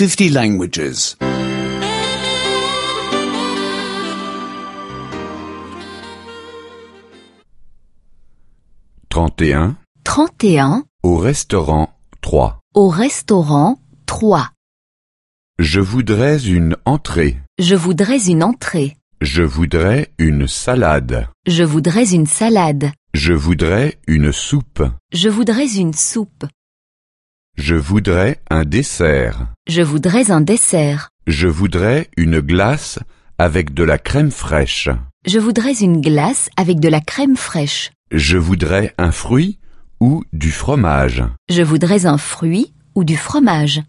50 languages. 31. 31. Au restaurant 3. Au restaurant 3. Je voudrais une entrée. Je voudrais une entrée. Je voudrais une salade. Je voudrais une salade. Je voudrais une soupe. Je voudrais une soupe. Je voudrais un dessert. Je voudrais un dessert. Je voudrais une glace avec de la crème fraîche. Je voudrais une glace avec de la crème fraîche. Je voudrais un fruit ou du fromage. Je voudrais un fruit ou du fromage.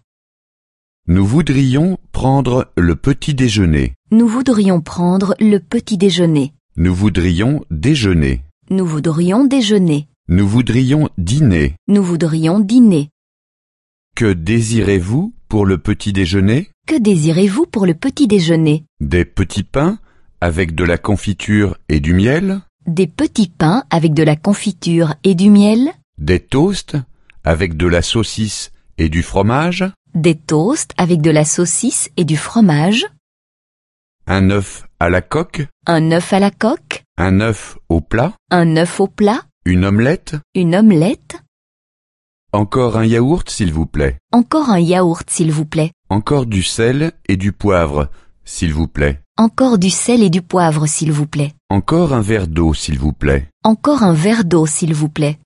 Nous voudrions prendre le petit déjeuner. Nous voudrions prendre le petit déjeuner. Nous voudrions déjeuner. Nous voudrions déjeuner. Nous voudrions dîner. Nous voudrions dîner. Que désirez-vous pour le petit déjeuner? Que désirez-vous pour le petit déjeuner? Des petits pains avec de la confiture et du miel? Des petits pains avec de la confiture et du miel? Des toasts avec de la saucisse et du fromage? Des toasts avec de la saucisse et du fromage? Un œuf à la coque? Un œuf à la coque? Un œuf au plat? Un œuf au plat? Une omelette? Une omelette? Encore un yaourt s'il vous plaît. Encore un yaourt s'il vous plaît. Encore du sel et du poivre s'il vous plaît. Encore du sel et du poivre s'il vous plaît. Encore un verre d'eau s'il vous plaît. Encore un verre d'eau s'il vous plaît